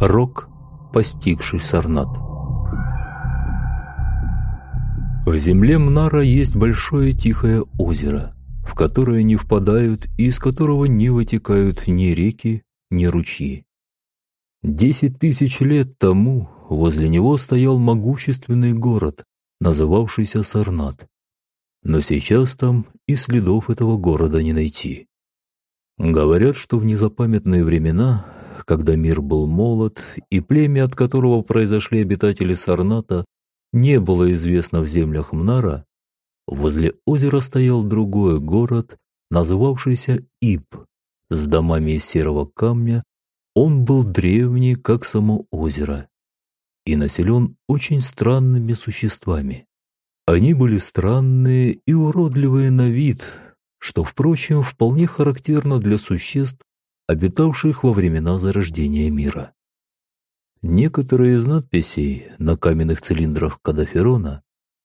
Рок, постигший Сарнат. В земле Мнара есть большое тихое озеро, в которое не впадают и из которого не вытекают ни реки, ни ручьи. Десять тысяч лет тому возле него стоял могущественный город, называвшийся Сарнат. Но сейчас там и следов этого города не найти. Говорят, что в незапамятные времена когда мир был молод, и племя, от которого произошли обитатели Сарната, не было известно в землях Мнара, возле озера стоял другой город, называвшийся Иб, с домами из серого камня. Он был древний, как само озеро, и населен очень странными существами. Они были странные и уродливые на вид, что, впрочем, вполне характерно для существ, обитавших во времена зарождения мира. Некоторые из надписей на каменных цилиндрах Кадаферона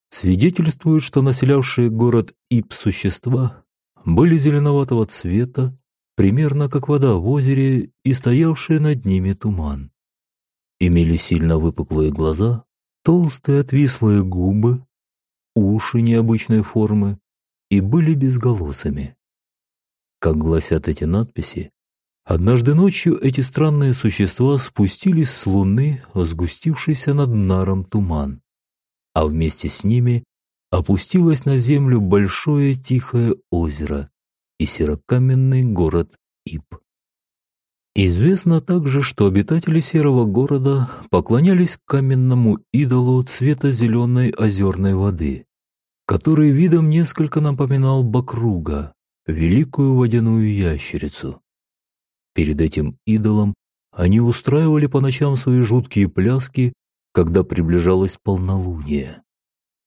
свидетельствуют, что населявшие город Ип существа были зеленоватого цвета, примерно как вода в озере и стоявший над ними туман. Имели сильно выпуклые глаза, толстые отвислые губы, уши необычной формы и были безголосыми. Как гласят эти надписи, Однажды ночью эти странные существа спустились с луны в сгустившийся над Наром туман, а вместе с ними опустилось на землю большое тихое озеро и серокаменный город Ип. Известно также, что обитатели серого города поклонялись каменному идолу цвета зеленой озерной воды, который видом несколько напоминал Бакруга, великую водяную ящерицу. Перед этим идолом они устраивали по ночам свои жуткие пляски, когда приближалось полнолуние.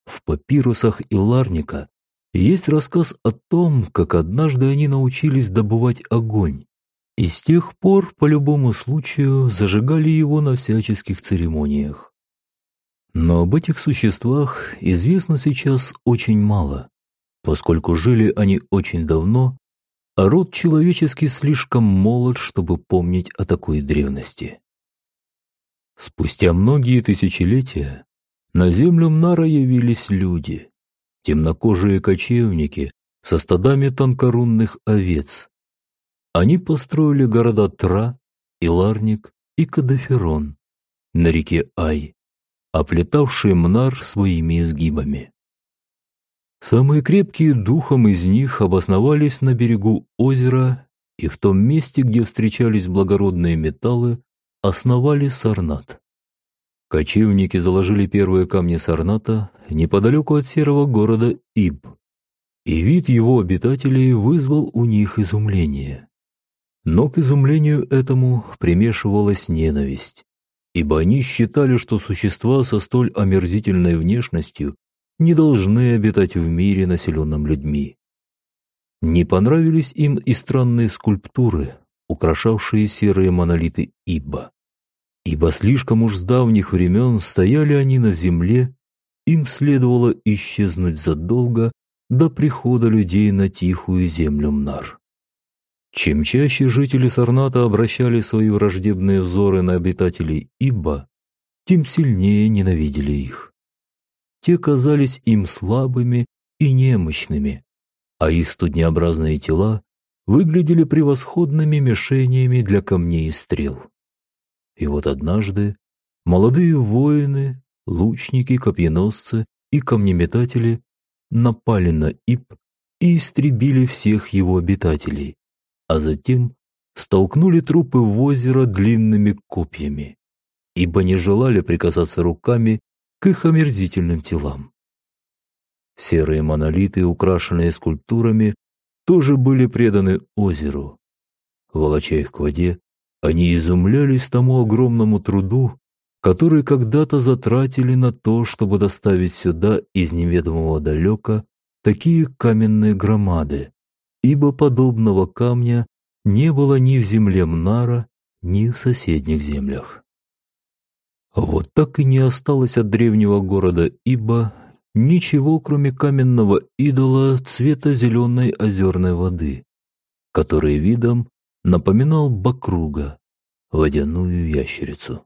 В папирусах и Ларника есть рассказ о том, как однажды они научились добывать огонь, и с тех пор по любому случаю зажигали его на всяческих церемониях. Но об этих существах известно сейчас очень мало, поскольку жили они очень давно а род человеческий слишком молод, чтобы помнить о такой древности. Спустя многие тысячелетия на землю Мнара явились люди, темнокожие кочевники со стадами тонкорунных овец. Они построили города Тра, Иларник и Кадаферон на реке Ай, оплетавшие Мнар своими изгибами. Самые крепкие духом из них обосновались на берегу озера и в том месте, где встречались благородные металлы, основали Сарнат. Кочевники заложили первые камни Сарната неподалеку от серого города Иб, и вид его обитателей вызвал у них изумление. Но к изумлению этому примешивалась ненависть, ибо они считали, что существа со столь омерзительной внешностью не должны обитать в мире, населенном людьми. Не понравились им и странные скульптуры, украшавшие серые монолиты Ибба. Ибо слишком уж с давних времен стояли они на земле, им следовало исчезнуть задолго до прихода людей на тихую землю Мнар. Чем чаще жители Сарната обращали свои враждебные взоры на обитателей Ибба, тем сильнее ненавидели их те казались им слабыми и немощными, а их студнеобразные тела выглядели превосходными мишенями для камней и стрел. И вот однажды молодые воины, лучники, копьеносцы и камнеметатели напали на Ип и истребили всех его обитателей, а затем столкнули трупы в озеро длинными копьями, ибо не желали прикасаться руками к их омерзительным телам. Серые монолиты, украшенные скульптурами, тоже были преданы озеру. Волоча их к воде, они изумлялись тому огромному труду, который когда-то затратили на то, чтобы доставить сюда из неведомого далека такие каменные громады, ибо подобного камня не было ни в земле Мнара, ни в соседних землях. Вот так и не осталось от древнего города Иба ничего, кроме каменного идола цвета зеленой озерной воды, который видом напоминал бакруга, водяную ящерицу.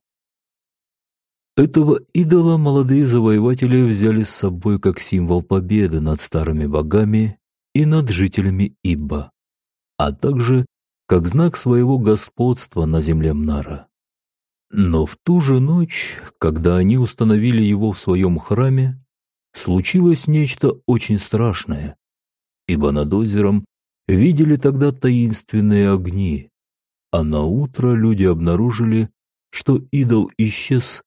Этого идола молодые завоеватели взяли с собой как символ победы над старыми богами и над жителями Ибба, а также как знак своего господства на земле Мнара. Но в ту же ночь, когда они установили его в своем храме, случилось нечто очень страшное, ибо над озером видели тогда таинственные огни, а на утро люди обнаружили, что идол исчез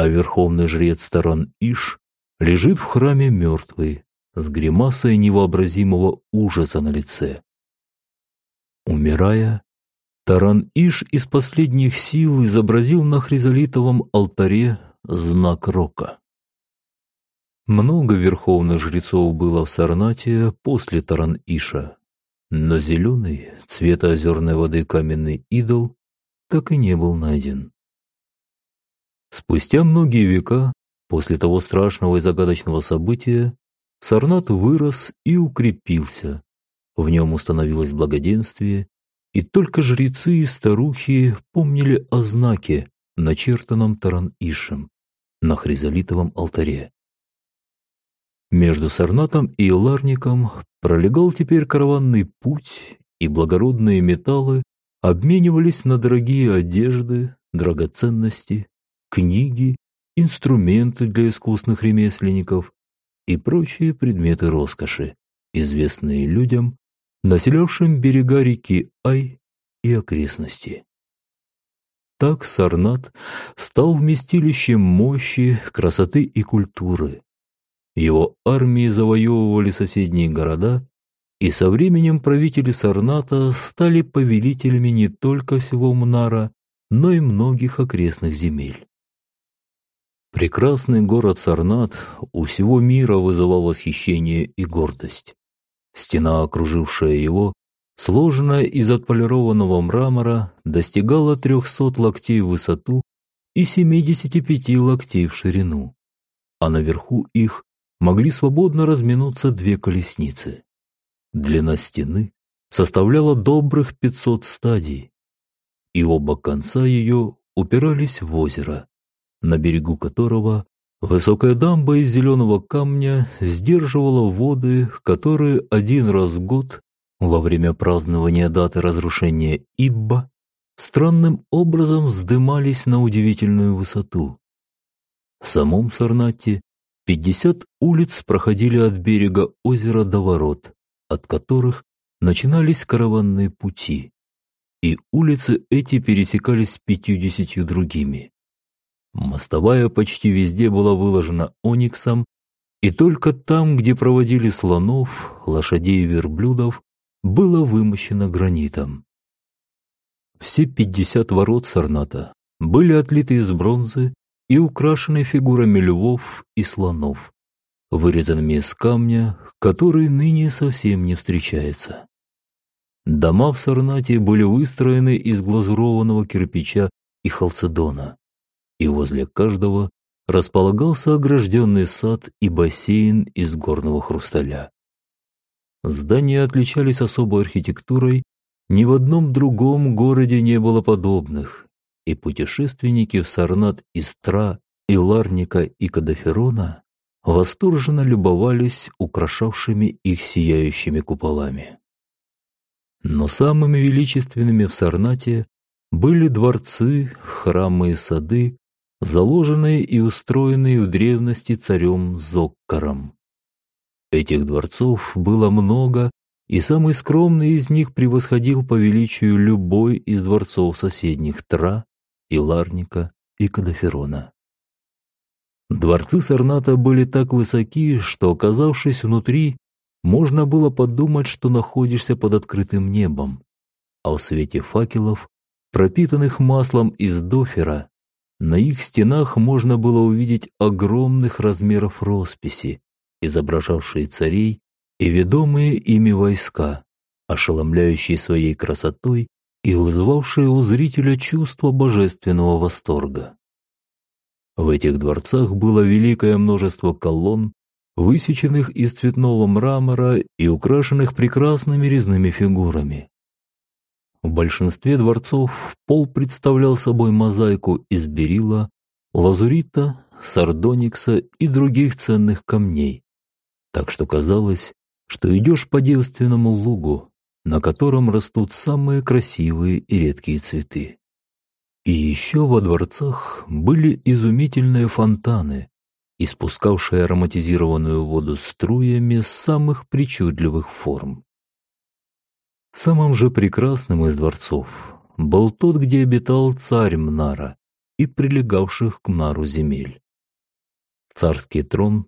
а верховный жрец Таран Иш лежит в храме мертвый, с гримасой невообразимого ужаса на лице. Умирая, Таран Иш из последних сил изобразил на хризолитовом алтаре знак рока. Много верховных жрецов было в Сарнате после Таран Иша, но зеленый, цвета озерной воды каменный идол так и не был найден. Спустя многие века, после того страшного и загадочного события, Сарнат вырос и укрепился. В нем установилось благоденствие, и только жрецы и старухи помнили о знаке, начертанном Таран-Ишем, на хризолитовом алтаре. Между Сарнатом и Ларником пролегал теперь караванный путь, и благородные металлы обменивались на дорогие одежды, драгоценности книги, инструменты для искусных ремесленников и прочие предметы роскоши, известные людям, населявшим берега реки Ай и окрестности. Так Сарнат стал вместилищем мощи, красоты и культуры. Его армии завоевывали соседние города, и со временем правители Сарната стали повелителями не только всего Мнара, но и многих окрестных земель. Прекрасный город Сарнат у всего мира вызывал восхищение и гордость. Стена, окружившая его, сложенная из отполированного мрамора, достигала 300 локтей в высоту и 75 локтей в ширину, а наверху их могли свободно разминуться две колесницы. Длина стены составляла добрых 500 стадий, и оба конца ее упирались в озеро, на берегу которого высокая дамба из зеленого камня сдерживала воды, которые один раз в год, во время празднования даты разрушения Ибба, странным образом вздымались на удивительную высоту. В самом Сарнате 50 улиц проходили от берега озера до ворот, от которых начинались караванные пути, и улицы эти пересекались с пятьюдесятью другими. Мостовая почти везде была выложена ониксом, и только там, где проводили слонов, лошадей и верблюдов, было вымощено гранитом. Все пятьдесят ворот Сарната были отлиты из бронзы и украшены фигурами львов и слонов, вырезанными из камня, который ныне совсем не встречается. Дома в Сарнате были выстроены из глазурованного кирпича и халцедона и возле каждого располагался огражденный сад и бассейн из горного хрусталя. Здания отличались особой архитектурой, ни в одном другом городе не было подобных, и путешественники в Сарнат из Тра, Иларника и Кадаферона восторженно любовались украшавшими их сияющими куполами. Но самыми величественными в Сарнате были дворцы, храмы и сады, заложенные и устроенные в древности царем Зоккаром. Этих дворцов было много, и самый скромный из них превосходил по величию любой из дворцов соседних Тра, Иларника и Кадаферона. Дворцы Сарната были так высоки, что, оказавшись внутри, можно было подумать, что находишься под открытым небом, а в свете факелов, пропитанных маслом из дофера, на их стенах можно было увидеть огромных размеров росписи, изображавшие царей и ведомые ими войска, ошеломляющие своей красотой и вызывавшие у зрителя чувство божественного восторга. В этих дворцах было великое множество колонн, высеченных из цветного мрамора и украшенных прекрасными резными фигурами. В большинстве дворцов пол представлял собой мозаику из берила, лазурита, сардоникса и других ценных камней, так что казалось, что идешь по девственному лугу, на котором растут самые красивые и редкие цветы. И еще во дворцах были изумительные фонтаны, испускавшие ароматизированную воду струями самых причудливых форм. Самым же прекрасным из дворцов был тот, где обитал царь Мнара и прилегавших к Мнару земель. Царский трон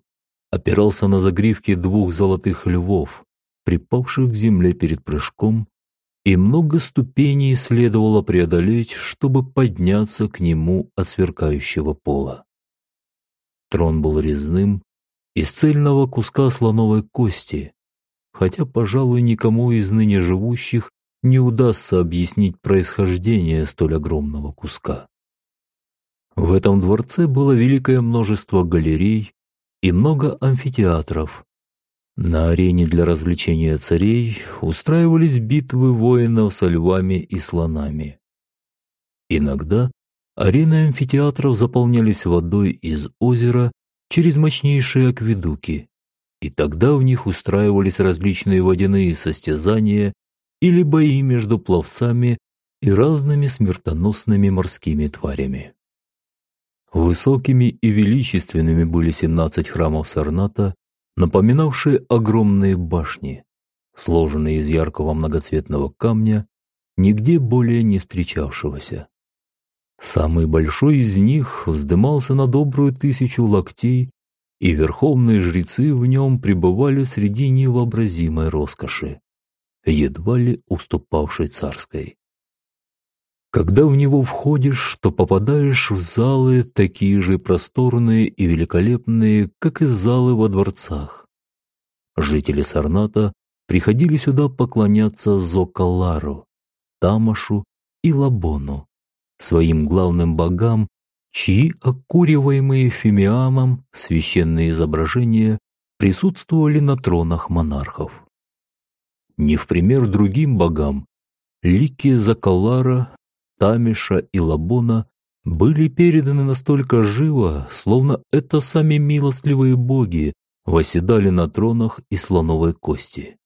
опирался на загривки двух золотых львов, припавших к земле перед прыжком, и много ступеней следовало преодолеть, чтобы подняться к нему от сверкающего пола. Трон был резным, из цельного куска слоновой кости, хотя, пожалуй, никому из ныне живущих не удастся объяснить происхождение столь огромного куска. В этом дворце было великое множество галерей и много амфитеатров. На арене для развлечения царей устраивались битвы воинов со львами и слонами. Иногда арены амфитеатров заполнялись водой из озера через мощнейшие акведуки, и тогда в них устраивались различные водяные состязания или бои между пловцами и разными смертоносными морскими тварями. Высокими и величественными были семнадцать храмов Сарната, напоминавшие огромные башни, сложенные из яркого многоцветного камня, нигде более не встречавшегося. Самый большой из них вздымался на добрую тысячу локтей и верховные жрецы в нем пребывали среди невообразимой роскоши, едва ли уступавшей царской. Когда в него входишь, то попадаешь в залы такие же просторные и великолепные, как и залы во дворцах. Жители Сарната приходили сюда поклоняться Зокалару, Тамашу и Лабону, своим главным богам чьи окуриваемые фимиамом священные изображения присутствовали на тронах монархов. Не в пример другим богам, лики Закалара, Тамиша и Лабона были переданы настолько живо, словно это сами милостливые боги восседали на тронах из слоновой кости.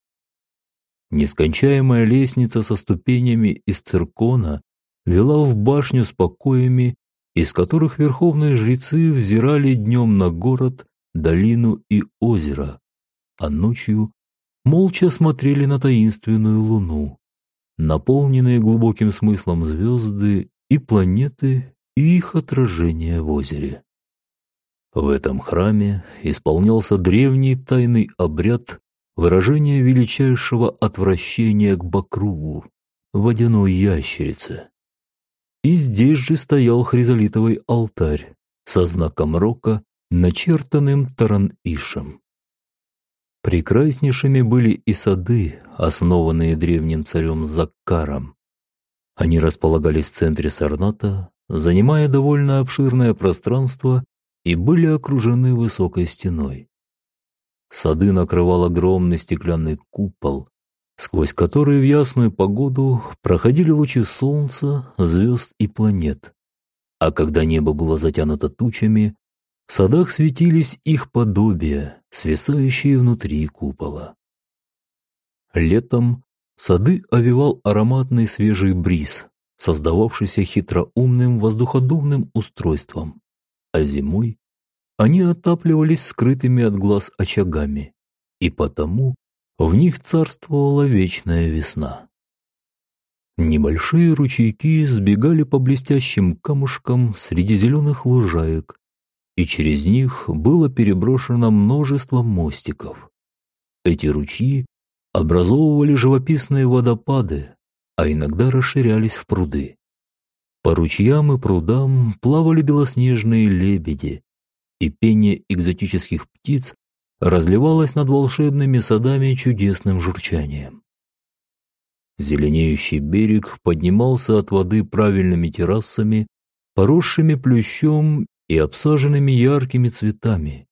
Нескончаемая лестница со ступенями из циркона вела в башню с покоями из которых верховные жрецы взирали днем на город, долину и озеро, а ночью молча смотрели на таинственную луну, наполненные глубоким смыслом звезды и планеты и их отражение в озере. В этом храме исполнялся древний тайный обряд выражения величайшего отвращения к Бакругу, водяной ящерице. И здесь же стоял хризолитовый алтарь со знаком рока, начертанным таранишем. Прекраснейшими были и сады, основанные древним царем Заккаром. Они располагались в центре Сарната, занимая довольно обширное пространство и были окружены высокой стеной. Сады накрывал огромный стеклянный купол, сквозь которые в ясную погоду проходили лучи солнца, звезд и планет. А когда небо было затянуто тучами, в садах светились их подобия, свисающие внутри купола. Летом сады овивал ароматный свежий бриз, создававшийся хитроумным воздуходувным устройством, а зимой они отапливались скрытыми от глаз очагами, и потому в них царствовала вечная весна. Небольшие ручейки сбегали по блестящим камушкам среди зеленых лужаек, и через них было переброшено множество мостиков. Эти ручьи образовывали живописные водопады, а иногда расширялись в пруды. По ручьям и прудам плавали белоснежные лебеди, и пение экзотических птиц разливалась над волшебными садами чудесным журчанием. Зеленеющий берег поднимался от воды правильными террасами, поросшими плющом и обсаженными яркими цветами,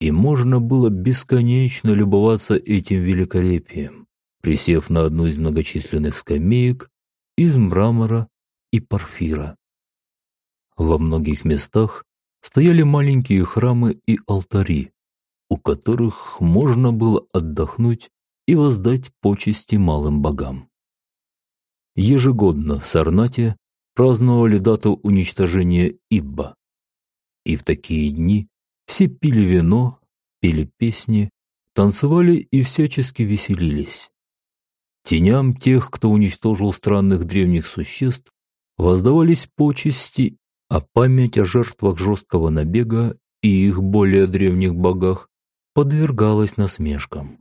и можно было бесконечно любоваться этим великолепием, присев на одну из многочисленных скамеек из мрамора и порфира. Во многих местах стояли маленькие храмы и алтари, у которых можно было отдохнуть и воздать почести малым богам. Ежегодно в Сарнате праздновали дату уничтожения Ибба. И в такие дни все пили вино, пели песни, танцевали и всячески веселились. Теням тех, кто уничтожил странных древних существ, воздавались почести, а память о жертвах жесткого набега и их более древних богах подвергалась насмешкам.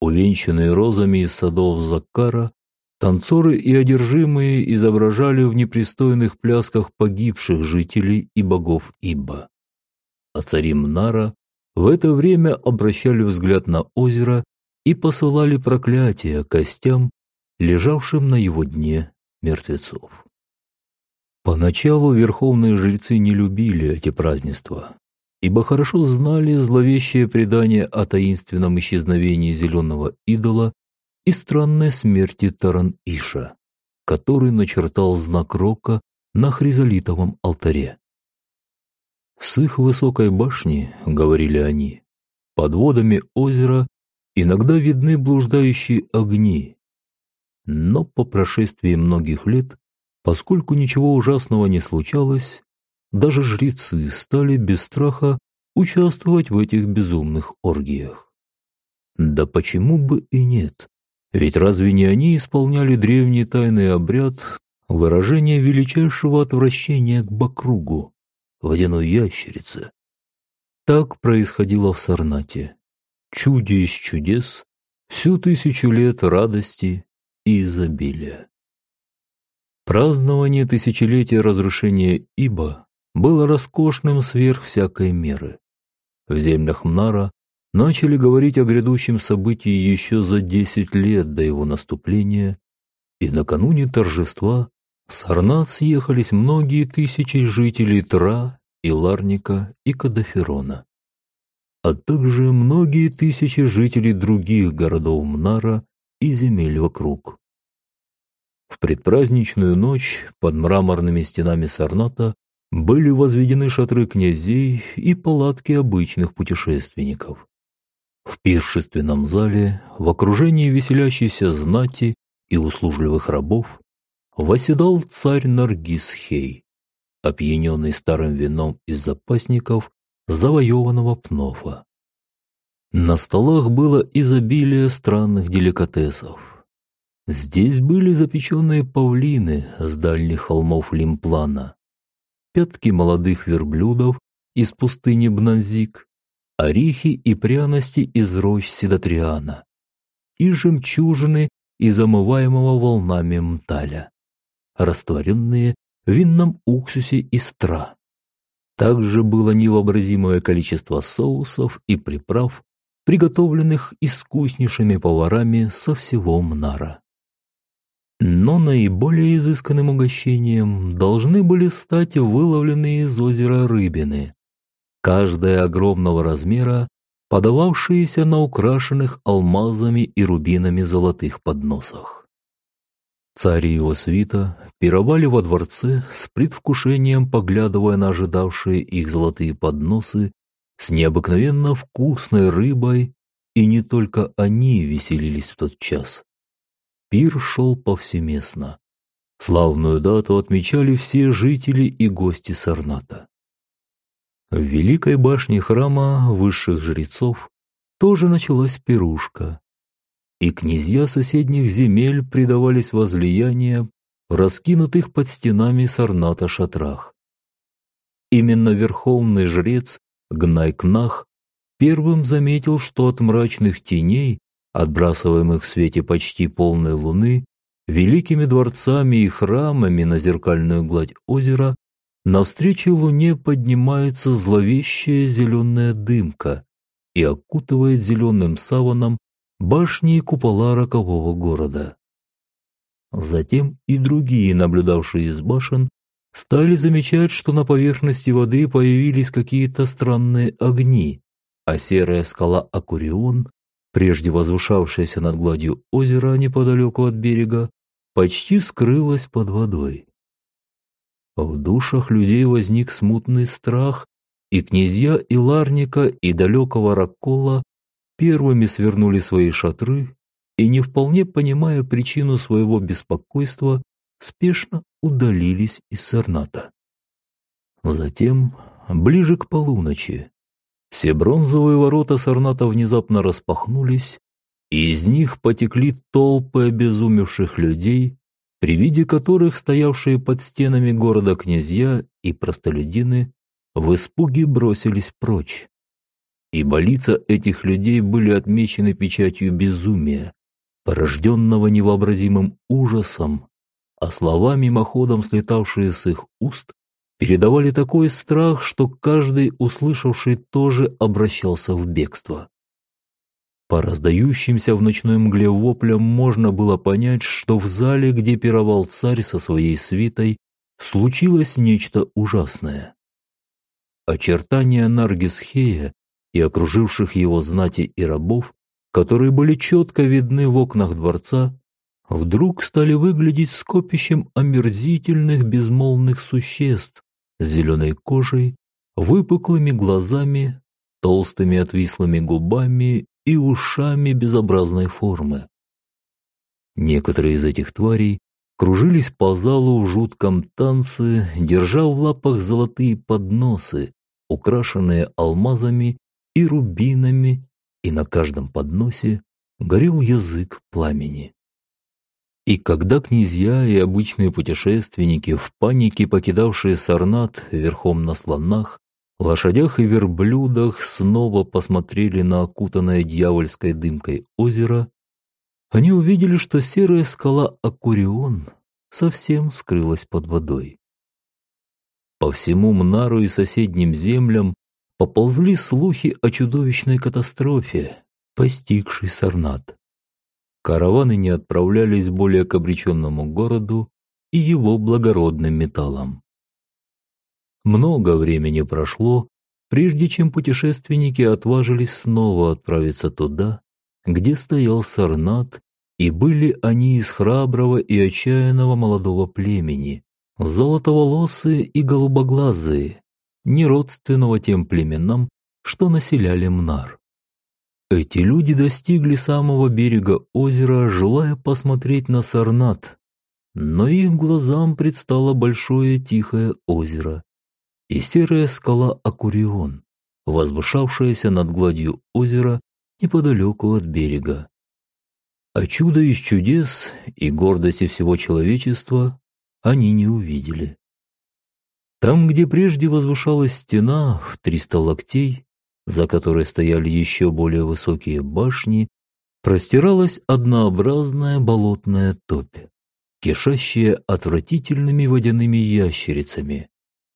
Увенчанные розами из садов Закара, танцоры и одержимые изображали в непристойных плясках погибших жителей и богов Иба. А цари Мнара в это время обращали взгляд на озеро и посылали проклятия костям, лежавшим на его дне мертвецов. Поначалу верховные жрецы не любили эти празднества, ибо хорошо знали зловещее предание о таинственном исчезновении зеленого идола и странной смерти Таран-Иша, который начертал знак рока на хризолитовом алтаре. С их высокой башни, говорили они, под водами озера иногда видны блуждающие огни. Но по прошествии многих лет, поскольку ничего ужасного не случалось, даже жрецы стали без страха участвовать в этих безумных оргиях. Да почему бы и нет? Ведь разве не они исполняли древний тайный обряд выражения величайшего отвращения к Бакругу, водяной ящерице? Так происходило в Сарнате. Чуде из чудес, всю тысячу лет радости и изобилия. Празднование тысячелетия разрушения Иба было роскошным сверх всякой меры. В землях Мнара начали говорить о грядущем событии еще за десять лет до его наступления, и накануне торжества в Сарнат съехались многие тысячи жителей Тра, и Ларника, и Кадаферона, а также многие тысячи жителей других городов Мнара и земель вокруг. В предпраздничную ночь под мраморными стенами Сарната были возведены шатры князей и палатки обычных путешественников. В пиршественном зале, в окружении веселящейся знати и услужливых рабов, восседал царь Наргисхей, опьяненный старым вином из запасников завоеванного Пнофа. На столах было изобилие странных деликатесов. Здесь были запеченные павлины с дальних холмов Лимплана, пятки молодых верблюдов из пустыни Бназик, орехи и пряности из рощ Седатриана и жемчужины из омываемого волнами Мталя, растворенные в винном уксусе из тра. Также было невообразимое количество соусов и приправ, приготовленных искуснейшими поварами со всего Мнара. Но наиболее изысканным угощением должны были стать выловленные из озера рыбины, каждая огромного размера, подававшиеся на украшенных алмазами и рубинами золотых подносах. Царь и его свита пировали во дворце с предвкушением, поглядывая на ожидавшие их золотые подносы с необыкновенно вкусной рыбой, и не только они веселились в тот час. Пир шел повсеместно. Славную дату отмечали все жители и гости Сарната. В Великой башне храма высших жрецов тоже началась пирушка, и князья соседних земель предавались возлияния раскинутых под стенами Сарната шатрах. Именно верховный жрец Гнайкнах первым заметил, что от мрачных теней отбрасываемых в свете почти полной луны, великими дворцами и храмами на зеркальную гладь озера, навстречу луне поднимается зловещая зеленая дымка и окутывает зеленым саваном башни и купола рокового города. Затем и другие, наблюдавшие из башен, стали замечать, что на поверхности воды появились какие-то странные огни, а серая скала Акурион прежде возвышавшаяся над гладью озера неподалеку от берега, почти скрылась под водой. В душах людей возник смутный страх, и князья Иларника и далекого Ракола первыми свернули свои шатры и, не вполне понимая причину своего беспокойства, спешно удалились из Сарната. Затем, ближе к полуночи, все бронзовые ворота Сарната внезапно распахнулись, и из них потекли толпы обезумевших людей, при виде которых стоявшие под стенами города князья и простолюдины в испуге бросились прочь. Ибо лица этих людей были отмечены печатью безумия, порожденного невообразимым ужасом, а слова, мимоходом слетавшие с их уст, передавали такой страх, что каждый, услышавший, тоже обращался в бегство. По раздающимся в ночной мгле воплям можно было понять, что в зале, где пировал царь со своей свитой, случилось нечто ужасное. Очертания Наргисхея и окруживших его знати и рабов, которые были четко видны в окнах дворца, вдруг стали выглядеть скопищем омерзительных безмолвных существ с зеленой кожей, выпуклыми глазами, толстыми отвислыми губами и ушами безобразной формы. Некоторые из этих тварей кружились по залу в жутком танце, держа в лапах золотые подносы, украшенные алмазами и рубинами, и на каждом подносе горел язык пламени. И когда князья и обычные путешественники, в панике покидавшие Сарнат верхом на слонах, лошадях и верблюдах, снова посмотрели на окутанное дьявольской дымкой озеро, они увидели, что серая скала Акурион совсем скрылась под водой. По всему Мнару и соседним землям поползли слухи о чудовищной катастрофе, постигшей Сарнат. Караваны не отправлялись более к обреченному городу и его благородным металлам. Много времени прошло, прежде чем путешественники отважились снова отправиться туда, где стоял Сарнат, и были они из храброго и отчаянного молодого племени, золотоволосые и голубоглазые, не родственного тем племенам, что населяли Мнар. Эти люди достигли самого берега озера, желая посмотреть на Сарнат, но их глазам предстало большое тихое озеро и серая скала Акурион, возвышавшаяся над гладью озера неподалеку от берега. А чудо из чудес и гордости всего человечества они не увидели. Там, где прежде возвышалась стена в триста локтей, за которой стояли еще более высокие башни, простиралась однообразная болотная топь, кишащая отвратительными водяными ящерицами.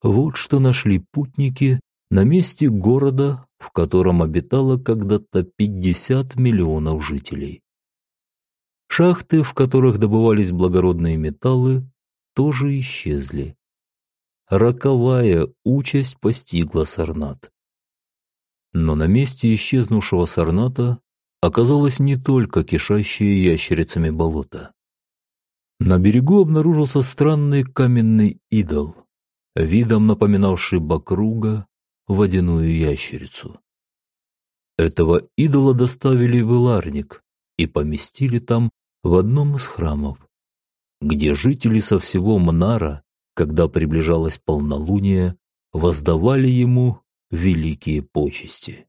Вот что нашли путники на месте города, в котором обитало когда-то 50 миллионов жителей. Шахты, в которых добывались благородные металлы, тоже исчезли. Роковая участь постигла Сарнат. Но на месте исчезнувшего сорната оказалось не только кишащее ящерицами болото. На берегу обнаружился странный каменный идол, видом напоминавший бакруга, водяную ящерицу. Этого идола доставили в Иларник и поместили там в одном из храмов, где жители со всего Мнара, когда приближалось полнолуние, воздавали ему великие почести.